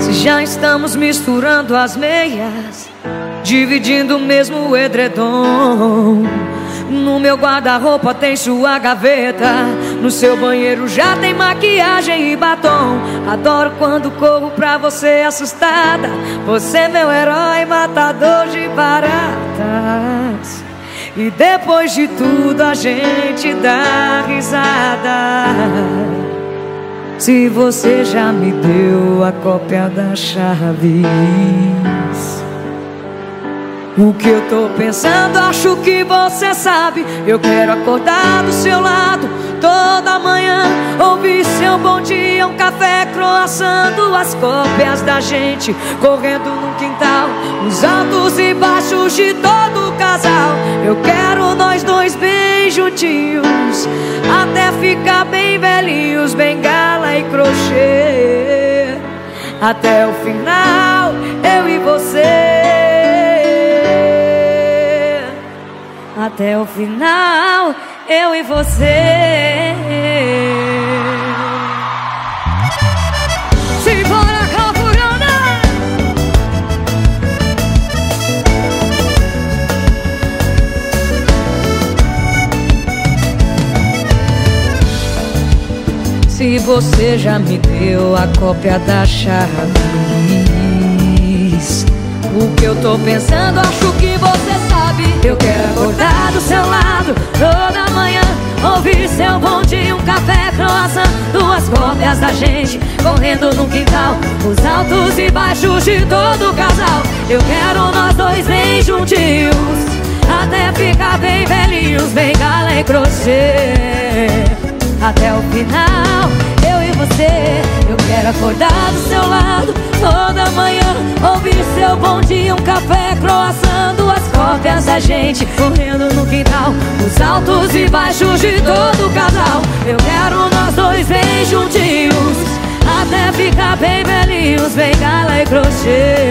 Se já estamos misturando as meias, dividindo mesmo o edredom. No meu guarda-roupa tem sua gaveta. No seu banheiro já tem maquiagem e batom. Adoro quando corro pra você assustada. Você, meu herói, matador de baratas. E depois de tudo a gente dá risada. Se você já me deu a cópia da chave. O que eu tô pensando, acho que você sabe. Eu quero acordar do seu lado toda manhã. Ouvir seu bom dia, um café croaçando as cópias da gente correndo no quintal. Os altos e baixos de todo o casal. Eu quero nós dois bem juntinhos. Até ficar bem velhinhos, bengala e crochê. Até o final, eu e você. até o final, eu e você. Se você já me deu a cópia da chave, o que eu tô pensando, acho que você sabe. Eu quero acordar do seu lado toda manhã. Ouvir seu bom dia, um café croissant. Duas cópias da gente correndo no quintal. Os altos e baixos de todo casal. Eu quero nós dois bem juntinhos. Até ficar bem velhinhos, bem gala e crochê. Até o final, você. Eu quero acordar do seu lado toda manhã. Ouvir seu bom dia, um café croissant. Duas cópias da gente correndo no quintal. Os altos e baixos de todo o casal. Eu quero nós dois bem juntinhos. Até ficar bem velhinhos, bem gala e crochê.